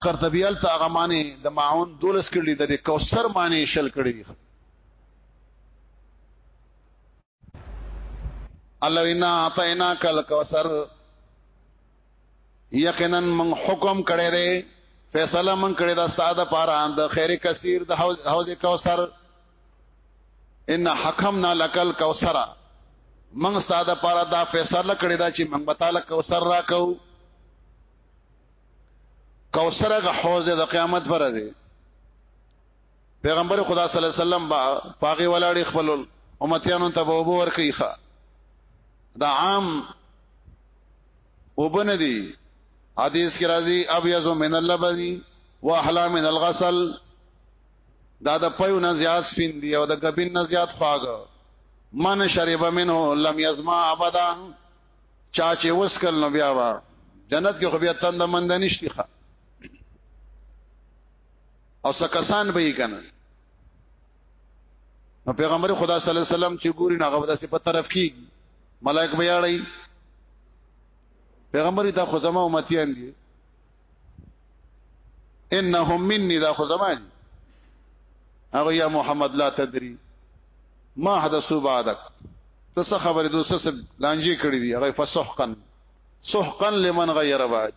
قرطبی ال ته هغه معنی د معون دولس کړي د کوثر معنی شل کړي دي الله وینا اعطینا کل کوثر یقینا من حکم کړي دي فیصله من کړي دا استاد پاره د خیر کثیر د حوض کوثر ان حکمنا لکل کوثر من استاد پاره دا فیصله کړي دا چې من بتاله کوثر راکو کوثر هغه حوض د قیامت پر دی پیغمبر خدا صلی الله علیه وسلم با پاغه ولاړ خپل امتیانو ته وبو ور کوي ښا دا عام وبن دي حدیث کې راځي ابيض من اللبن واحلى من الغسل دا د پيو نه زیات سپین دی او د غبین نه زیات خواږه من شرب منه لم يزما ابدا چا چې وسکل نو بیا وا جنت کې خو بیا تند مند نشتی ښه او سکسان به یې کنه نو پیغمبر خدا صلی الله علیه وسلم چې ګوري نه غوډه سي په طرف کې ملائک بیا اړي پیغمبر دا خو زما امتیان دي انهم مني دا خو زمان هغه یا محمد لا تدری ما حدثو بعدک ته څه خبره دوه څه لانجې کړې دي هغه فسحقا سحقا لمن غیر بعد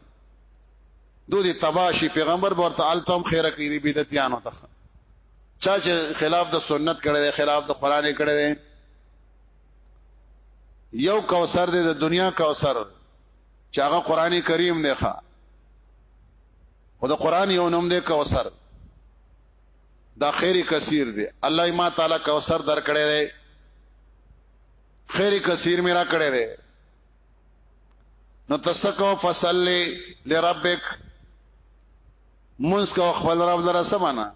دوی دي تباشي پیغمبر ورته التم خیره کړی دي بدعتانو ته چا چې خلاف د سنت کړي دي خلاف د قران کړي دي یو کوثر دي د دنیا کوثر چې هغه قران کریم دی ښا او د قران یو نوم دی کوثر دا خیر کثیر دی الله ما تعالی کوثر درکړی دی خیر کثیر میرا کړی دی نو تسکو فصلی لربک منس کو خپل رب در سمانا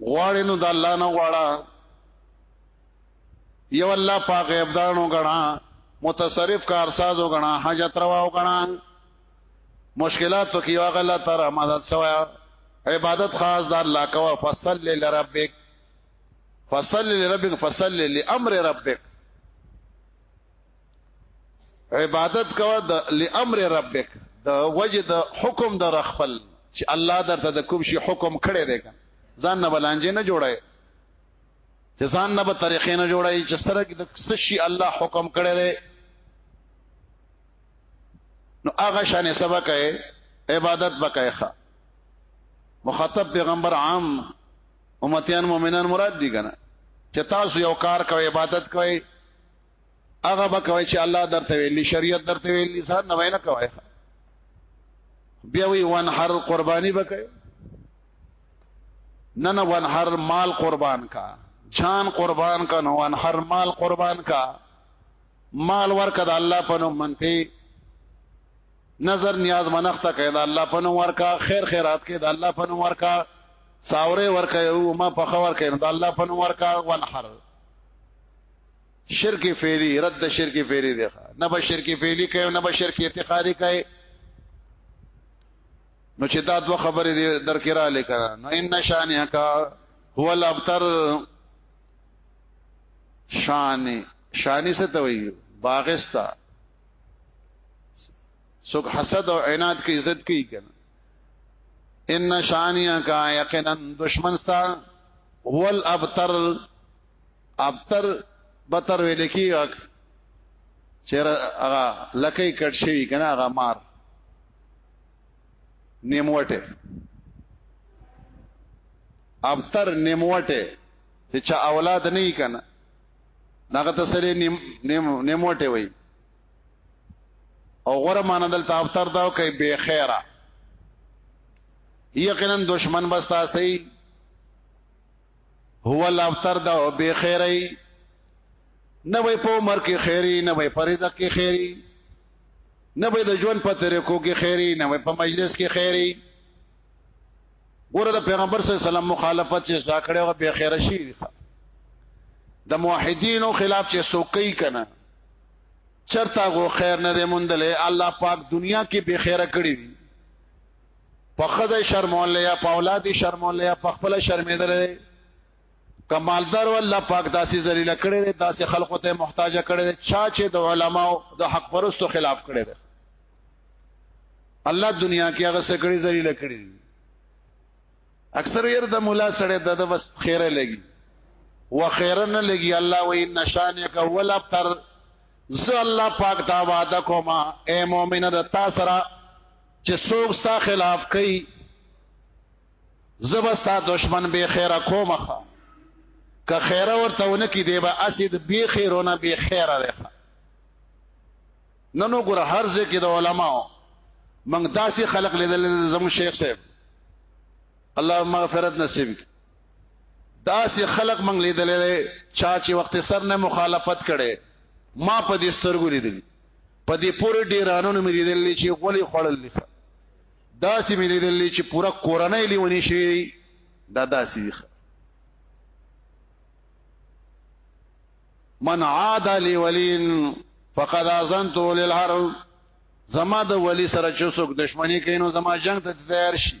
غواړې نو د الله نه غواړه یو الله پاک غیبدانو غنا متصرف کارساز غنا حاجت روا غنا مشکلاتو کې واغ الله تعالی مدد سوا عبادت خاص د الله کوا فصل لربک فصل لربک فصل لامر ربک عبادت کوا د لامر ربک د وجد حکم در خپل چې الله درته د کوم شي حکم کړی دی ځان نه بلانجه نه جوړه چې ځان نه به طریقې نه جوړای چې سره د شي الله حکم کړی دی نو هغه شان سبق ہے عبادت بکای خا مخاطب پیغمبر عام امتیان مؤمنان مراد دي کنه چې تاسو یو کار کوي عبادت کوي هغه به کوي چې الله درته ویلي شریعت درته ویلي ځان نه وینا کوي بیا وی وان هر قرباني وکړي نه نه وان هر مال قربان کا جان قربان کا نو وان هر مال قربان کا مال ورکړه د الله په نوم منته نظر نیاز منخته کړه د الله په نوم ورکا خیر خیرات کړه د الله په نوم ورکا ساوره ورکا یو ما په خور کړه د الله په نوم ورکا وان هر شرک فعلی رد شرک فعلی دی نه به شرک فعلی کوي نه به شرک اعتقادي کوي نو چې دا دوه خبرې درکرا لیکره نو ان شانه کا هو الابتر شانی شانی څه ته وایي باغستا سوک حسد او عناد کی عزت کی کنه ان شانیا کا یقینا دشمن ستا هو الابتر ابتر بتر ویل کی چیر هغه لکې کټ شوی کنه هغه مار نیموټه ابتر نیموټه چې چا اولاد نه یې کنه هغه ته سره نیم نیم نیموټه وای او غره مان دلته ابتر دا کوي به خیره یقینا دشمن بستا سي هو الابتر دا بے خیری نوې په عمر کې خیری نوې په رزق کې خیری نوې د ژوند په طریقو کې خیری نوې په مجلس کې خیری ګوره د پیغمبر صلی الله علیه وسلم مخالفت چې ځکړې او به خیر شي د موحدینو خلاف چې سوکې کنا چرتا غو خیر نه دې مونډلې الله پاک دنیا کې به خیر کړی په خزه شرمول یا په اولاد شرمول یا په خپل شرمېدل کمالدار والله پاک داسې ذلیل کړي دي داسې خلقو ته محتاج کړي دي چا چې د علماو د حق پرستو خلاف کړي دي الله دنیا کې هغه څه کړي ذلیل کړي اکثر ير د مولا سره د بس خیره لګي و خیره نه لګي الله و ان شانک اول ابتر ز الله پاک تا وعده کوما اے مؤمن د تا سره چې څوک ستا خلاف کوي زبستا دشمن به خیره کومخه که خیره ورته ونکي دی به اسید به خیرونه به خیره ده نن وګوره هر ځکه د علماو موږ داسې خلق لیدل زمو شیخ صاحب الله مغفرت نصیب کی داسې خلق موږ لیدل چا چې وخت سر نه مخالفت کړي ما په دې سترګو لیدلی په دې پورې ډیرانونو مې لیدلې چې غولې خړل دي داسې مې لیدلې چې پورا کورنۍ لیونی شي دا داسې دي من عاد لي ولين فقد اذنت للحرب زما د ولی سره چې څوک دښمنی کوي نو زما جنگ ته تیار شي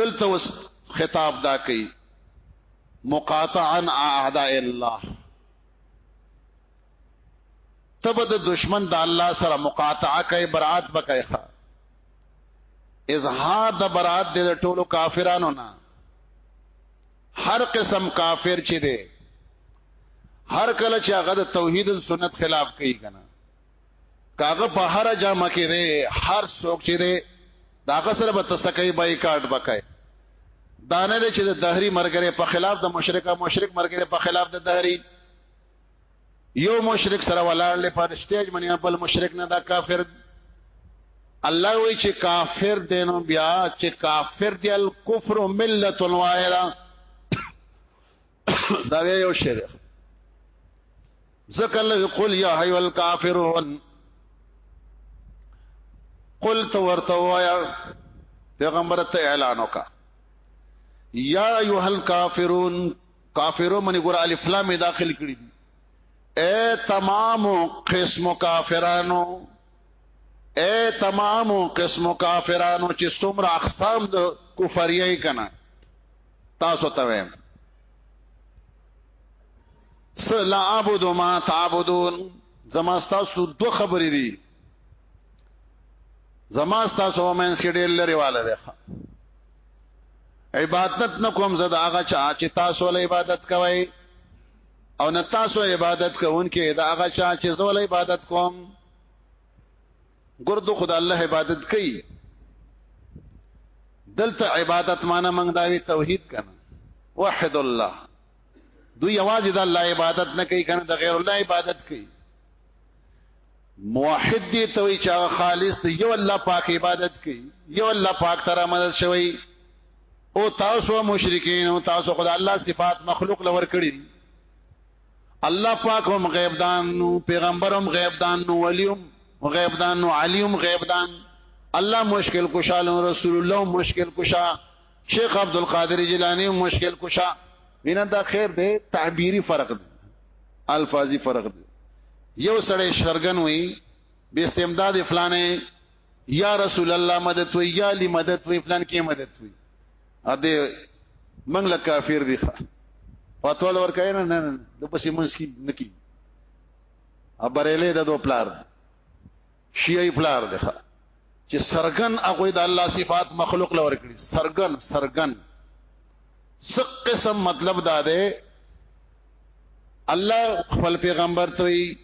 دلته وس خطاب دا کوي مقاطعا اعداء الله تب د دشمن د الله سره مقاطعه کوي برات بکای ښا اظهار د برات د ټولو کافرانو نه هر قسم کافر چې دی هر کله چې هغه د توحید او سنت خلاف کوي کنه کاغه په هر جامه کې دی هر څوک چې دی داغه سره به تسکې بایکاټ وکړي دانه دې چې د دهری مرګره په خلاف د مشرکا مشرک مرګره په خلاف د دهری یو مشرک سره ولاړ لپاره سټیج منی بل مشرک نه دا کافر الله وی چې کافر دینو بیا چې کافر دی الکفر ملت واحده دا یو شی دی ذکر له قل یا هی الکافرون قل تو ورته وایا پیغمبر ته اعلان وکا یا ایها الکافرون کافرو منی ګور الف لام داخل کړی دي اے تمام قسم کافرانو اے تمام قسم کافرانو چې څومره اقسام د کفریه کنا تاسو ته ویم سلا عبد ما تعبدون زما تاسو دو خبرې دي زما تاسو ومنس کې ډېر لري والا دی عبادت نکوم زدا هغه چا چې تاسو له عبادت کوي او نه تاسو عبادت کوونکې دا هغه چا چې زول عبادت کوم ګردو خدای الله عبادت کوي دلته عبادت معنا موږ دا وی توحید کنه وحد الله دوی یوازې د الله عبادت نه کوي کنه د غیر الله عبادت کوي موحد دی ته وی چې خالص دی یو الله پاک عبادت کوي یو الله پاک تر مدد شوی او تاسو مشرکین او تاسو خدای الله صفات مخلوق لور کړی الله پاک هم غیب دان نو پیغمبر هم غیب دان نو ولی هم غیب دان نو علی هم غیب دان الله مشکل کشا له رسول الله مشکل کشا شیخ عبد القادر جیلانی مشکل کشا وینا دا خیر دی تعبیری فرق دی الفاظی فرق دی یو سړی شرګن وی به استمداد فلانه یا رسول الله مدد وی یا لی مدد وی فلان کې مدد وی ا دې منګ لا کافر دی ښا پاتول ور کوي نه نه د پسې منس کی نکی ا بریلې د دو پلار شیعي پلار دی ښا چې سرغن هغه د الله صفات مخلوق لور کړی سرغن سرغن سق قسم مطلب دا ده الله خپل پیغمبر ته وی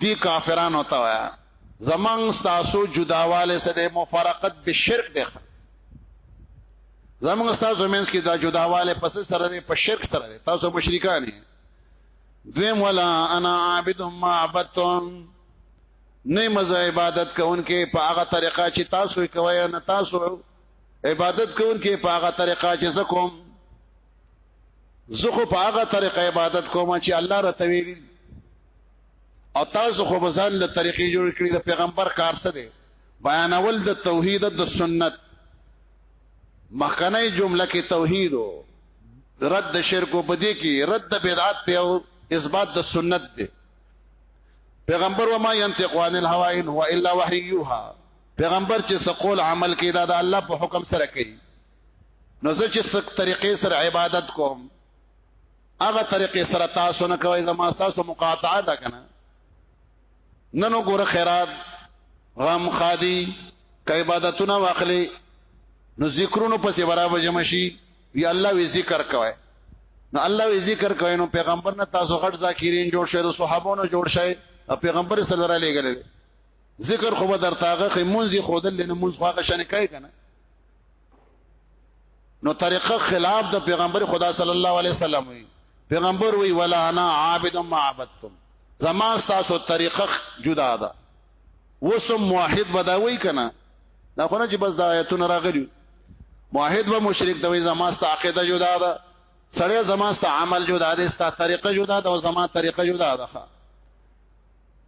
دی کافرانو ته وایا زمان تاسو جداواله سره مفارقت به شرک ده زمان تاسو مینس کې دا جداواله پس سره ده په شرک سره ده تاسو مشرکان دي دویم ولا انا عابد ما عبدتم نه مزه عبادت کوونکې په هغه طریقه چې تاسو کوی نه تاسو عبادت کوونکې په هغه طریقه چې زکم زه خو په هغه طریقه عبادت کوم چې الله را تویل او تاسو خو بزان له طریقې جوړ کړی د پیغمبر کار څه دی بیانول د توحید د سنت مخکنه جمله کې توحید رد شرک او بدی کې رد بدعت دی او اثبات د سنت دی پیغمبر و ما ينطق عن الهوى ان هو الا وحي يوحى پیغمبر چې سقول عمل کې دا د الله په حکم سره کوي نو زه چې څک طریقې سره عبادت کوم هغه طریقې سره تاسو نه کوي زما تاسو مقاطعه ده کنه نن وګوره خیرات غم خادي ک عبادتونه واخلي نو ذکرونو پسې برابر جمع شي یا الله وی ذکر کوي نو الله وی ذکر کوي نو پیغمبر نه تاسو غټ ذاکرین جوړ شئ صحابونو جوړ شئ پیغمبر صلی الله علیه وسلم ذکر خو به درتاغه خې مونږ خودل نه مونږ خواږه شنه کوي کنه نو طریقه خلاف د پیغمبر خدا صلی الله علیه وسلم وی پیغمبر وی ولا انا عابد ما عبدتم زما تاسو طریقه جدا ده وسم موحد بداوی کنه دا خو نه چې بس د آیتونو راغلی موحد و مشرک دوی زما ست عقیده جدا ده سړی زما ست عمل جدا ده ست طریقه جدا ده او زما طریقه جدا ده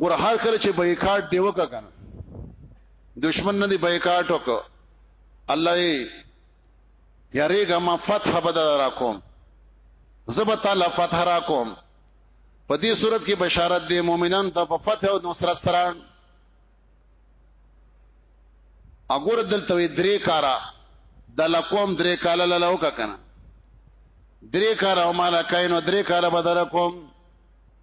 ګور هر کله چې بایکاټ دی وکا کنه دشمن نه دی بایکاټ وک الله یې یریګه ما فتح بدل را کوم زب تعالی فتح را کوم په دې صورت کې بشارت دی مؤمنان ته په فتح او نصرت سره اګور دلته وی درې کارا د لقوم درې کاله لاله وکا کنه درې کارا او مالا کاینو درې کاله بدل کوم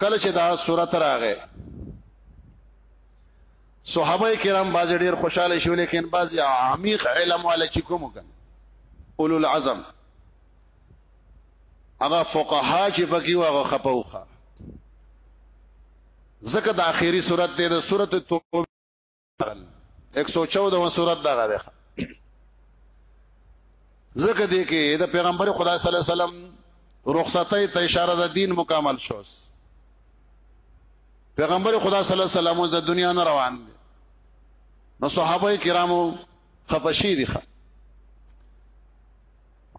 کله چې دا صورت راغې صحابه کرام باز ډیر خوشاله شو لیکن باز عمیق علم والا چې کوم کن اولو العزم هغه فقها چې پکې واغه خپوخه زکه د اخیری صورت ده د صورت توبه 114 سورۃ دغه ده زکه دې کې د پیغمبر خدا صلی الله علیه وسلم رخصتای ته اشاره د دین مکمل شو پیغمبر خدا صلی الله علیه وسلم د دنیا نه روان دي نو صحابه کرامو خفشی دي خا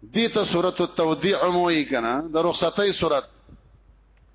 دي ته سورۃ التودیع مو یې کنه د رخصتای سورۃ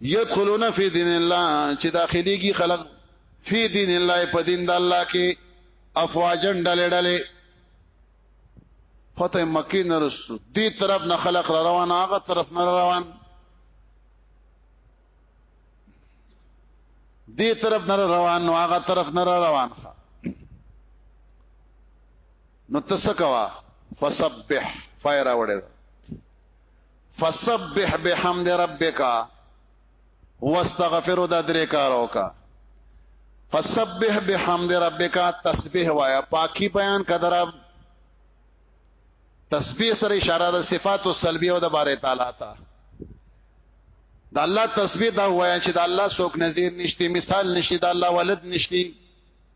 يدخلون فی دین الله چې داخليږي خلق فی دین الله په دین د الله کې افواجن ډلې ډلې فتح مکی نرسو دی طرف نه خلق را روان هغه طرف نه روان دی طرف نه روان نو هغه طرف نه روان نو تسکوا فسبح فایر وړه فسبح بحمد ربک واستغفر د درې کارو کا فسبح بحمد ربک تسبیح وایا پاکي بیان کدر تسبیح سره اشاره د صفات او سلبی او د بار تعالی تا د الله تسبیح دا وایا چې د الله څوک نظیر نشتی مثال نشتی د الله ولد نشتی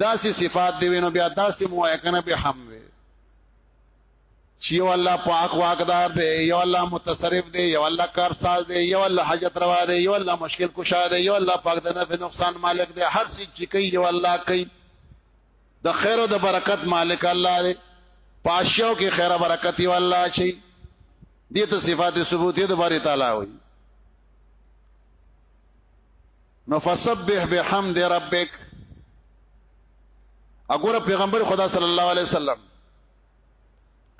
داسې صفات دی وینو بیا داسې مو یا کنه به هم وي چې یو الله پاک واقدار دی یو الله متصرف دی یو الله کار ساز دی یو الله حاجت روا دی یو الله مشکل کشا دی یو الله پاک د نفع نقصان مالک دی هر څه چې کوي یو الله کوي د خیر او د برکت مالک الله دی پاشو کې خیر او برکت یو الله چي دې ته صفات ثبوتي د باري تعالی وي نو فسبح بحمد ربک اګوره پیغمبر خدا صلی الله علیه وسلم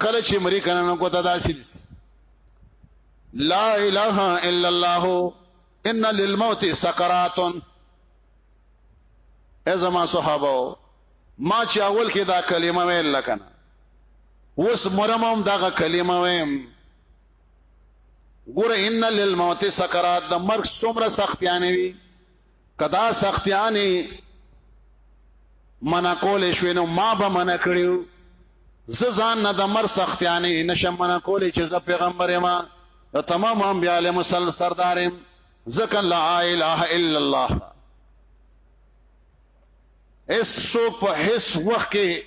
کله چې مری کنه نو کوته داسې لا اله الا الله ان للموت سکرات ازما صحابه ما چې اول کې دا کلمه ویل لکنه اوس مرمم دغه کلمه ویم ګور ان للموت سکرات د مرګ څومره سختیانه وي کدا سختیانه منا کول شوې نو ما به منا کړیو ز ځان نه د مر سختیانه نشم منا کول چې ز پیغمبر ما د تمام انبیاء علیهم السلام سردارم ذکر لا اله الا الله اس سو په هیڅ وخت کې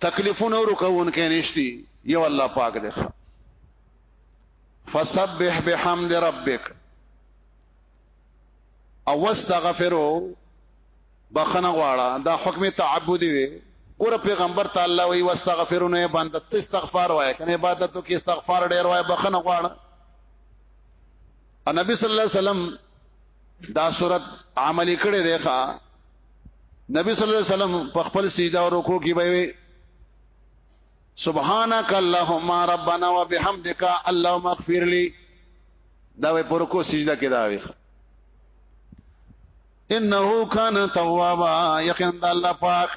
تکلیفونه ورکوونکې نشتی یو الله پاک دی فسبح بحمد ربک او واستغفروا بخنه غواړه دا حکم تعبدي دی ګور پیغمبر تعالی وی واستغفروا نه باندې ته استغفار وای کنه عبادتو کې استغفار ډیر وای بخنه غواړه نبی صلی الله علیه وسلم دا صورت عملی کړي دی ښا نبی صلی الله علیه وسلم په خپل سجده او رکوع کې به وي سبحانك اللهم ربنا وبحمدك اللهم اغفر لي دا وې پر کو سجده کې دا وي انه کان توابا یقین د الله پاک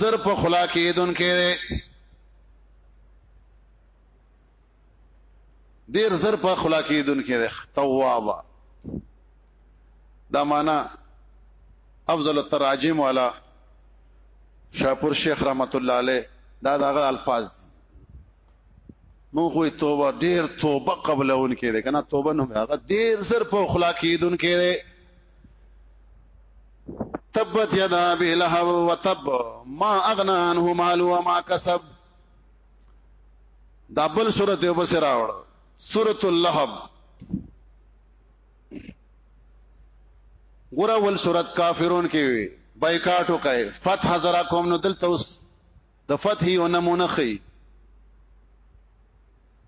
زر په خلا کې دن کې ډیر زر په خلاقی دن کې ده توابا دا معنا افضل التراجم والا شاپور شیخ رحمت الله علیه دا دغه الفاظ مو خو توبه ډیر توبه قبلون کې ده کنه توبه نو هغه ډیر زر په خلاقی دن کې ده تبت یدا به لهب وتب ما اغنا عنه مال وما کسب دا بل صورت یو بس راوړ سورۃ اللهب ګور اول سورۃ کافرون کې وی بایکاټ وکای فتح زرا کوم نو دلته اوس د فتح یو نمونه خي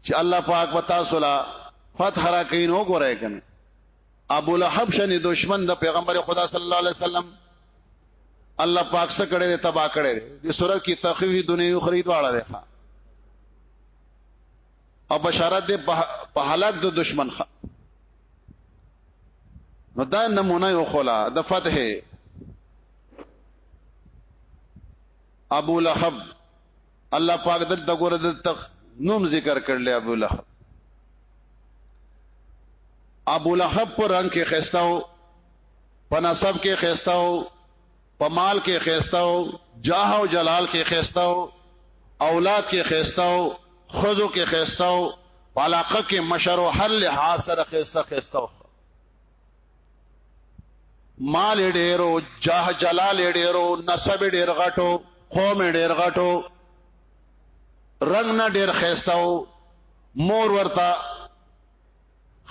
چې الله پاک وتا صلا فتح را کین وګورای کنه ابو لهب شنی دشمن د پیغمبر خدا صلی الله علیه وسلم الله پاک سره کړه دې تبا کړه دې سورۃ کی تخفیف دنیا اخری دواړه ده او بشارت دې په هلاک د دشمن خ نو دا نمونه یو خلا د فتح ابو لهب الله پاک دلته ګوره د تخ نوم ذکر کړل ابو لهب ابو لهب پر رنگ کې خستاو په نسب کې خستاو په مال کې خستاو جاه او جلال کې خستاو اولاد کې خستاو خزو کې خستاو علاقه کې مشر او حل حاصل خسته خسته مال ډیرو جاه جلال ډیرو نسب ډیر غټو قوم ډیر غټو رنگ نه ډیر خيستاو مور ورته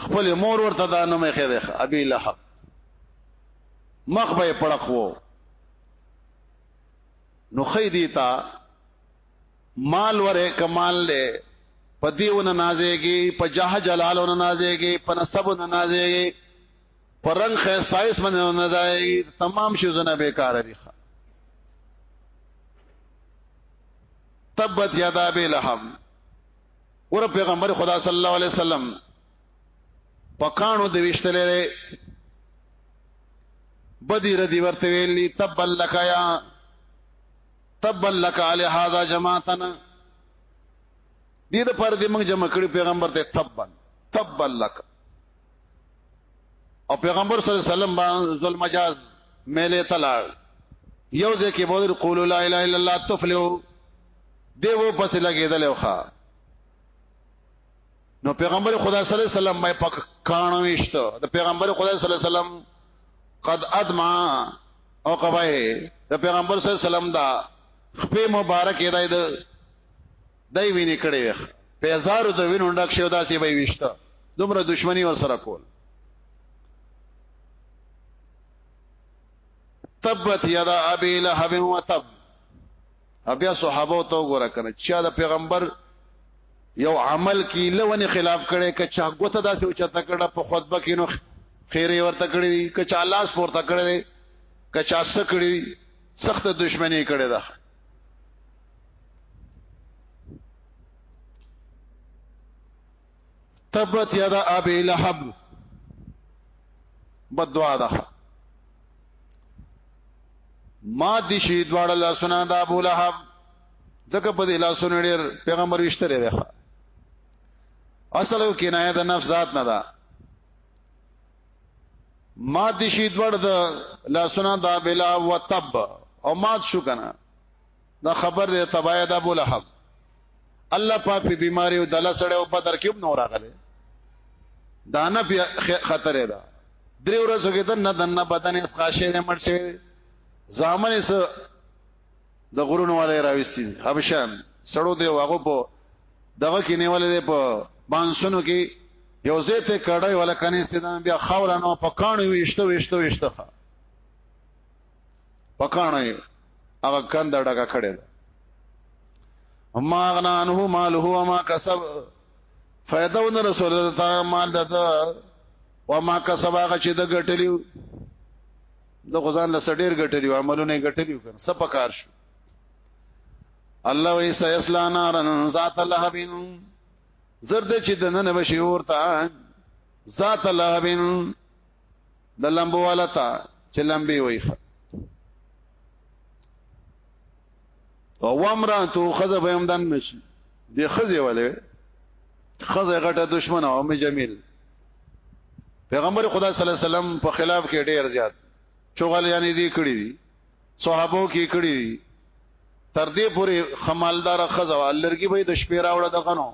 خپل مور ورته دا نوم یې خېده ابي لهب مخ به پړق وو نو خې دیتا مال وره کمال دی په دیونه نازېږي په جاه جلالونه نازېږي په نسبونه نازېږي په رنگ خیسایس باندې نازېږي تمام شی زنه بیکار دي تبت یدا به لهب ور پیغمبر خدا صلی الله علیه وسلم پکانو د وشتلې بدی ردی ورته ویلی تبلک یا تبا لك على هذا جماعتنا دې د پر دې موږ جمع کړی پیغمبر ته تبا تبا لك او پیغمبر صلی الله علیه وسلم باندې ذل مجاز ملې تلار یو ځکه بودر قول لا اله الا الله تفلحو دی وو پس لګیدل وخا نو پیغمبر خدا صلی الله علیه وسلم مې پک کانو وشته د پیغمبر خدا صلی الله علیه وسلم قد ادما او قبه د پیغمبر صلی الله علیه وسلم دا خپې مبارک دی د دای وینې کړې وخ په هزارو د وینو ډک شو داسې به وشته دومره دشمنی ور سره کول تبت یدا ابي لهب وتب بیا صحابه ته وګوره کنه چې د پیغمبر یو عمل کی لونه خلاف کړي که چا غوته داسې او چاته کړه په خطبه کې نو خیره ورته کړی که چا لاس پورته کړی که چا سکړی سخت دشمنی کړی ده تبت یدا ابي لهب بدوا ده ما دي شي دواړه لاسونه د ابو لهب ځکه په دې لاسونه ډېر پیغمبر وشتره دی اصل یو کنایه د نفس ذات نه ده ما دي شي دواړه د لاسونه د بلا وتب او مات شو کنه دا خبر دی تباید ابو لهب الله پاک په بیماری او دلا سره او بدر کې نور راغله دا نه په خطر ده درې ورځې کې دنه دنه بدن اس خاشه نه مړ شي ځامن سره د غرونو والے راوستي حبشان سړو دی واغو په دغه کې نیولې په بانسونو کې یو زیت کړه ولا کني سیدان بیا خاورانو په کانو ویشته ویشته ویشته پکانه هغه کند ډګه کړي اما اغنا انه ماله و ما کسب فائدہ ون رسول الله تعالی مال دته و ما کسب هغه چې د ګټلیو د غزان له سډیر ګټلیو عملونه ګټلیو کنه سپکار شو الله وی سیسلا نارن ذات لهبین زرد چې دنه بشي ورته ذات لهبین د لمبو والا ته چې لمبي وي او امراته خزه به هم دن نشي د خزه ولې خزه غټه دشمن او ام جمیل پیغمبر خدا صلی الله علیه وسلم په خلاف کې ډیر زیات چوغل یعنی دی کړی دي صحابو کې کړی دي تر دې پورې خمالدار خزه ولرګي به د شپې راوړه دغنو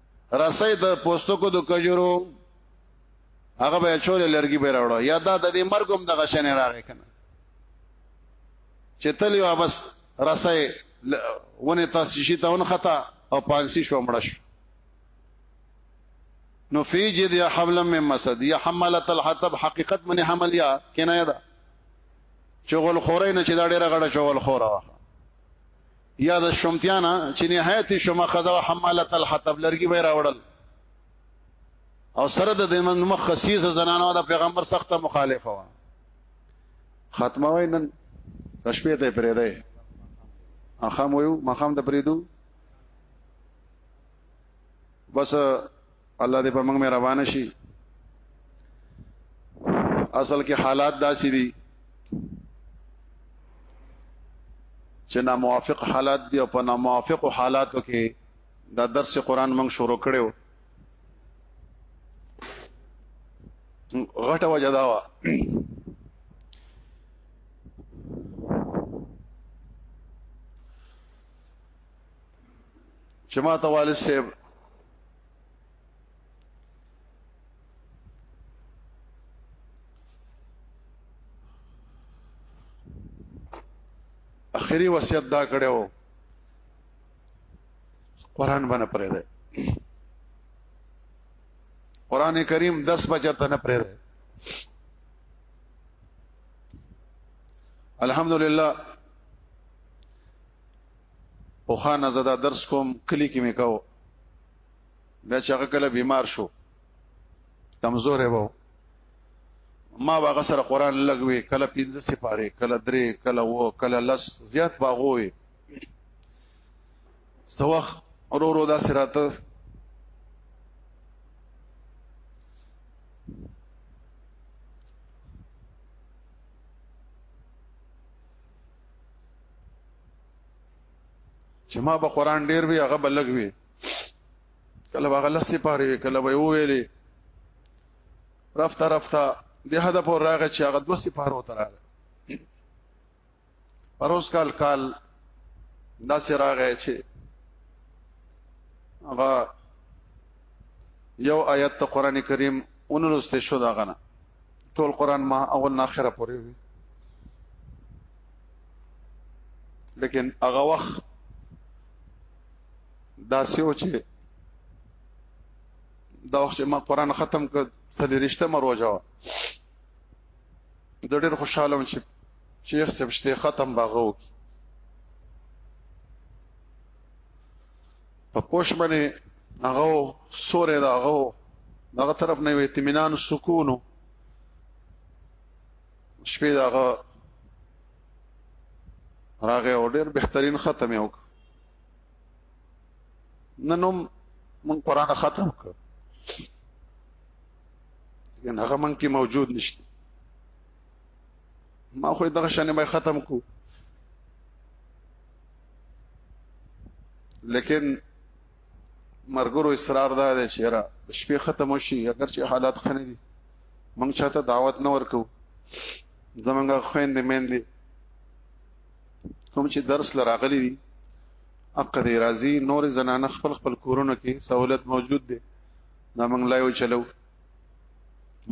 رسې د پوستکو د کجورو هغه به چولې لرګي به راوړو یا دا د دې مرګم د غشن راغې کنه چې تل یو بس رسې ونه تاسو شي ته ون خطا او پانسی شو مړ شو نو فی جد یا حبل من مسد یا حملت الحطب حقیقت من حمل یا کنایه ده چغل خورې نه چې دا ډیره غړه چغل خوره یا د شمتیانا چې نهایت شمه خزو حماله الحطب لرګي به راوړل او سره د دمن مخ خصیص زنانو د پیغمبر سخته مخالفه و ختمه وینن تشبیه ته پرې ده اخم ویو مخام د پریدو بس الله دې په موږ مهربان شي اصل کې حالات داسې دي چې نا موافق حالات دي او په نا موافق حالاتو کې دا درس قران موږ شروع کړو غټه وجه دا وا چې ما ته والد صاحب اخري وصیت دا کړو قران باندې پرې ده قران کریم 10 بجر ته نه پرې ده الحمدلله او خان زدا درس کوم کلی کې مې کاو بیا چې هغه کله بیمار شو کمزور وو ما هغه سره قران لګوي کله پنځه سپاره کله درې کله و کله لس زیات باغوي سوخ ورو ورو دا سراته چې ما به قران ډیر وی هغه بلګ وی کله هغه لسی پاره وی کله به ویلې رفته رفته د هدا پور راغی چې هغه دوه سپاره وته راغی پروس کال کال دا سره راغی چې هغه یو آیت ته قران کریم اونلسته شو دا غنه ټول قران ما اول نه اخره پورې وی لیکن هغه وخت دا سیو چې دا وخت ما قران ختم کړ سلیرشته ما روزه د ډېر خوشاله وم چې شیخ صاحب شته ختم باغو په پوش باندې هغه سورې دا هغه دغه طرف نه وي اطمینان سکونو شپې دغه راغه او ډېر بهترین ختم یو ننوم من قران ختم کړ یعنی هغه من کې موجود نشته ما خو دغه شنه مې ختم کو لیکن مرګرو اصرار دا دی چې را شپې ختم شي اگر چې حالات خنه دي موږ چاته دعوت نه ورکو زمونږه خويندې مېندې کوم چې درس لراغلي دي حق دې راضي نور زنانه خپل خپل کورونو کې سہولت موجود دي دا موږ لایو چلو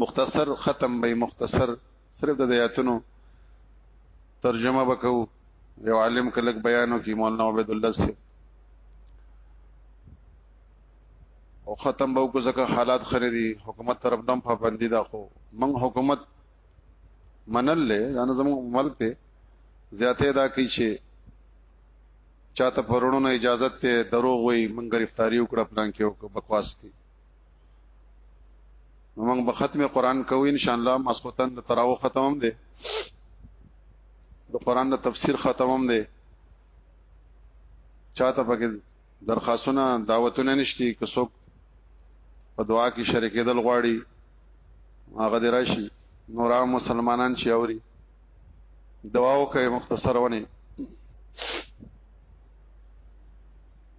مختصر ختم به مختصر صرف د آیاتونو ترجمه وکاو یو عالم کلک بیانو کی مولانا عبد الله سی او ختم به کو زکه حالات خریدي حکومت طرف دم پابندی دا خو من حکومت منل له دا زمو ملک ته زیاته دا کی چې چاته پرونو اجازه ته دروغ وي من گرفتاری وکړه پلان کې وکړه بکواس کی موږ به ختم قران کوو ان شاء الله مسخوتن د تراو ختمم دي د قران د تفسیر ختمم دي چاته پکې درخواستونه دعوتونه نشتی که څوک په دعا کې شریکېدل غواړي هغه دی راشي نورا مسلمانان چې اوري دعا وکړي مختصر ونه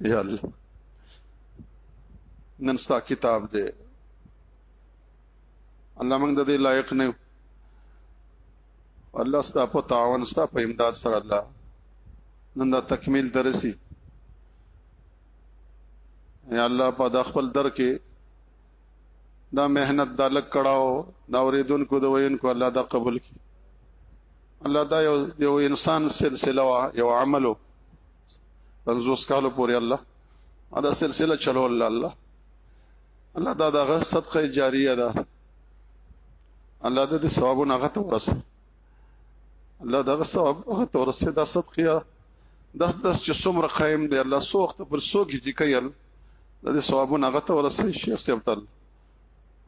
یا الله نن ستا کتاب دی الله موږ د دې لایق نه الله ستا په تعاون ستا په امداد سره الله نن دا تکمیل درسي یا الله په د خپل در کې دا مهنت دا لک کړهو دا اوریدونکو د وینکو الله دا قبول کړي الله دا یو انسان سلسله وا یو عملو 50 کال پورې الله دا سلسله چلول الله الله دا دغه صدقه جاریه ده الله دې ثوابونه غته ورسه الله دغه ثواب غته ورسه دا صدقه د داس چې څومره قائم دی الله سوخت پر سوګي چې کوي د ثوابونه غته ورسه شیخ سپتل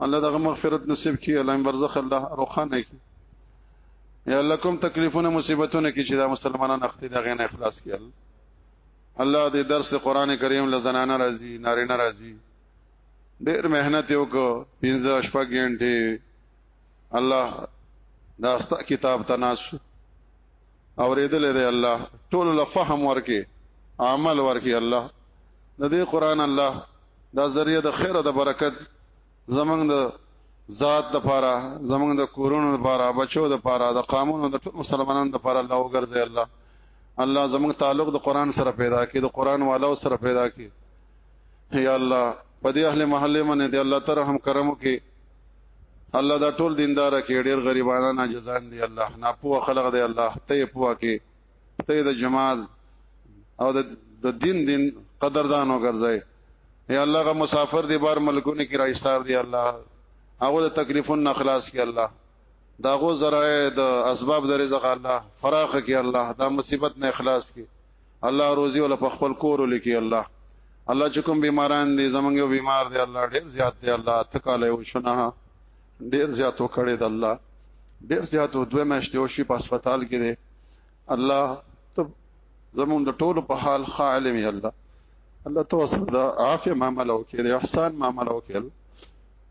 الله دغه مغفرت نصیب کړي الله برزخ الله روخانه کړي یا الله کوم تکلیفونه مصیبتونه کې چې دا مسلمانان اخته دا غین اخلاص کړي الله دې درس قران کریم لزنانه راضي نارینه راضي ډېر مهنت یو کو 15 شپږ غنټه الله دا ستا کتاب تناسو اوریدل دی الله ټول له فهم ورکي عمل ورکي الله د دې قران الله دا ذریعہ د خیر او د برکت زمنګ د ذات د پاره زمنګ د کورونو د پاره بچو د پاره د قامونو د ټول مسلمانانو د پاره الله وګرځي الله الله زمنګ تعلق د قران سره پیدا کړي د قران والو سره پیدا کړي یا الله په دې اهل محله باندې دې الله تر هم کرم وکي الله دا ټول دیندار کې ډېر غریبانه ناجزان دي الله نه پوه خلق دی الله ته پوه کې ته د جماعت او د دین دین قدردان وګرځي یا الله غ مسافر دی بار ملکونه کې راځار دی الله هغه د تکلیفون نه خلاص کې الله دا غو زرای د اسباب د رزق الله فراخ کې الله دا مصیبت نه خلاص کې الله روزي ول په خپل کور لکی الله الله چې کوم بیماران دي زمونږ یو بیمار دی الله ډیر زیات دی الله تکاله او شنه ډیر زیات وکړي د الله ډیر زیات دوه مشته او شي په هسپتال کې دی الله ته زمونږ د ټولو په حال خا علم یې الله الله تو سره د عافیه معاملې او کې د احسان معاملې او کې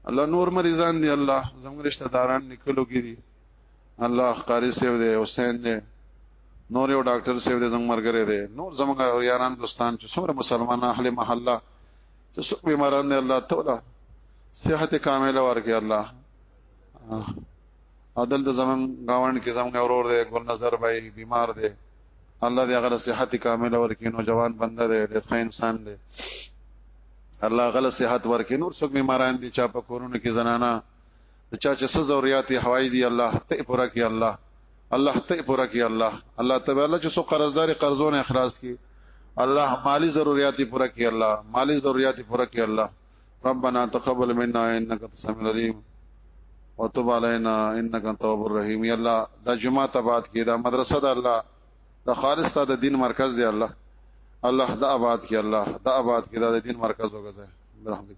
الله نور مریضان دی الله زمونږ رشتہ داران نکلو کې دي الله قاری صاحب دی حسین دی نور یو ډاکټر صاحب دی زموږ مرګره دی نور زموږ یاران دوستان چې څومره مسلمان اهل محله چې څوک بیماران دی الله تعالی صحت کامله ورکړي الله عدل د زمون گاوند کې زمون اورور دی ګل نظر بای بیمار دی الله دې هغه صحت کامله ورکړي نو جوان بنده دی ډېر ښه انسان دی الله غل صحت ورکړي نور څوک بیماران دي چا په کورونو کې زنانا چا چې څه ضرورت یې هوای دی الله ته پوره کړي الله الله ته پوره کړي الله الله تعالی چې څو قرضدار قرضونه اخلاص کړي الله مالی ضرورت یې پوره کړي الله مالی ضرورت یې پوره کړي الله ربنا تقبل منا انك تسمع العليم وتب علينا انك انت التواب الرحيم يا الله دا جمعه تبات کې دا مدرسه دا الله دا خالص ته د دین مرکز دی الله الله دا آباد کې الله دا آباد کې دا د دین مرکز وګرځي برحمتک